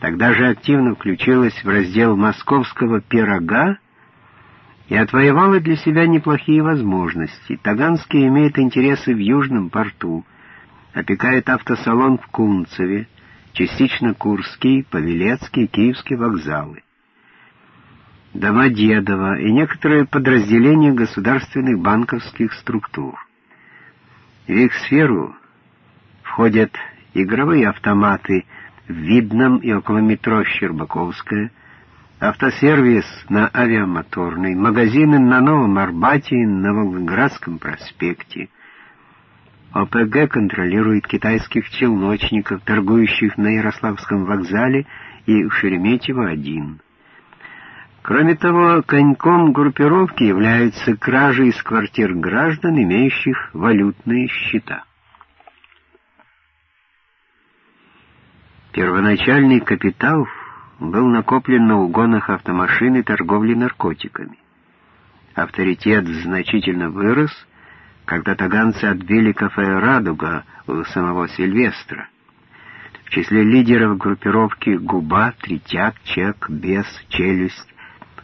Тогда же активно включилась в раздел московского «Пирога» и отвоевала для себя неплохие возможности. Таганский имеет интересы в Южном порту, опекает автосалон в Кунцеве, частично Курский, Павелецкий, Киевский вокзалы. Домодедово и некоторые подразделения государственных банковских структур. В их сферу входят игровые автоматы Видном и около метро Щербаковская, автосервис на Авиамоторной, магазины на Новом Арбате и на проспекте. ОПГ контролирует китайских челночников, торгующих на Ярославском вокзале и в Шереметьево-1. Кроме того, коньком группировки являются кражи из квартир граждан, имеющих валютные счета. Первоначальный капитал был накоплен на угонах автомашин и торговле наркотиками. Авторитет значительно вырос, когда таганцы отбили кафе «Радуга» у самого Сильвестра. В числе лидеров группировки «Губа», «Третяк», «Чек», «Бес», «Челюсть»,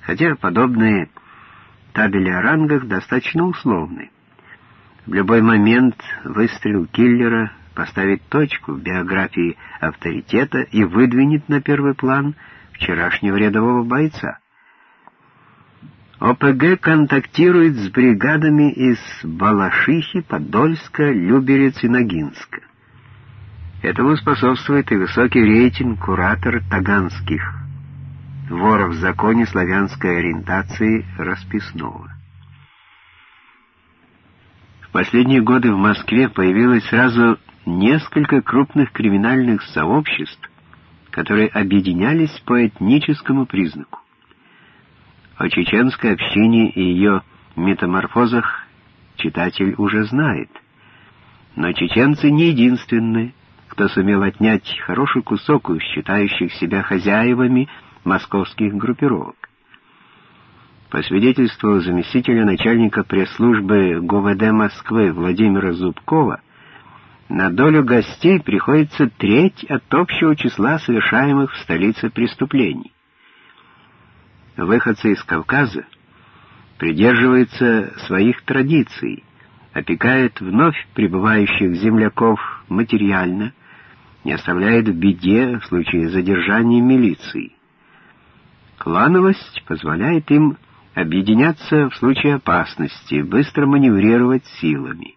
хотя подобные табели о рангах достаточно условны. В любой момент выстрел киллера поставит точку в биографии авторитета и выдвинет на первый план вчерашнего рядового бойца. ОПГ контактирует с бригадами из Балашихи, Подольска, Люберец и Ногинска. Этому способствует и высокий рейтинг куратора таганских вора в законе славянской ориентации расписного. В последние годы в Москве появилось сразу несколько крупных криминальных сообществ, которые объединялись по этническому признаку. О чеченской общине и ее метаморфозах читатель уже знает. Но чеченцы не единственные, кто сумел отнять хороший кусок у считающих себя хозяевами московских группировок. По свидетельству заместителя начальника пресс-службы ГУВД Москвы Владимира Зубкова, на долю гостей приходится треть от общего числа совершаемых в столице преступлений. Выходцы из Кавказа придерживаются своих традиций, опекают вновь прибывающих земляков материально, не оставляют в беде в случае задержания милиции. Клановость позволяет им объединяться в случае опасности, быстро маневрировать силами.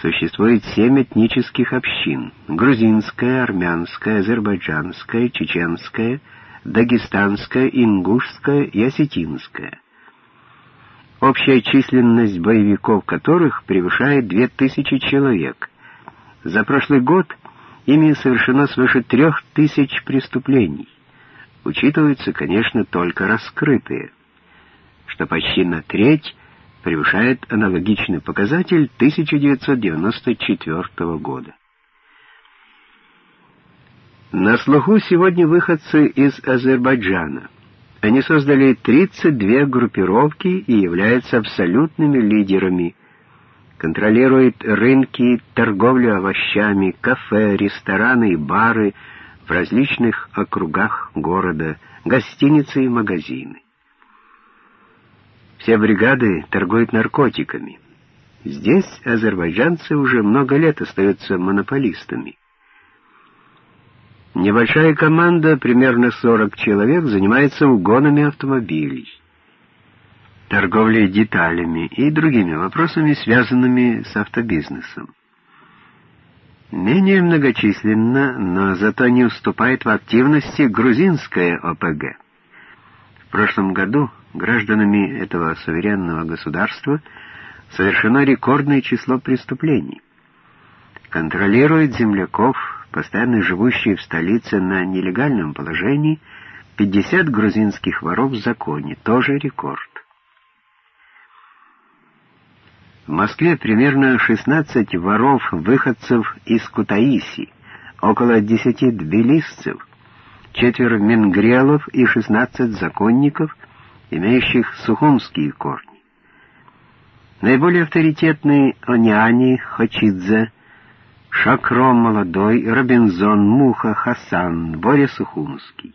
Существует семь этнических общин — грузинская, армянская, азербайджанская, чеченская, дагестанская, ингушская и осетинская. Общая численность боевиков которых превышает две тысячи человек. За прошлый год ими совершено свыше трех тысяч преступлений. Учитываются, конечно, только раскрытые, что почти на треть превышает аналогичный показатель 1994 года. На слуху сегодня выходцы из Азербайджана. Они создали 32 группировки и являются абсолютными лидерами. Контролируют рынки, торговлю овощами, кафе, рестораны и бары в различных округах города, гостиницы и магазины. Все бригады торгуют наркотиками. Здесь азербайджанцы уже много лет остаются монополистами. Небольшая команда, примерно 40 человек, занимается угонами автомобилей, торговлей деталями и другими вопросами, связанными с автобизнесом. Менее многочисленно, но зато не уступает в активности грузинская ОПГ. В прошлом году гражданами этого суверенного государства совершено рекордное число преступлений. Контролирует земляков, постоянно живущие в столице на нелегальном положении, 50 грузинских воров в законе, тоже рекорд. В Москве примерно 16 воров-выходцев из Кутаиси, около 10 тбилисцев, четверо менгрелов и 16 законников — имеющих сухумские корни. Наиболее авторитетные Ониани, Хочидзе, Шакром молодой, Робинзон, Муха, Хасан, Боря Сухумский.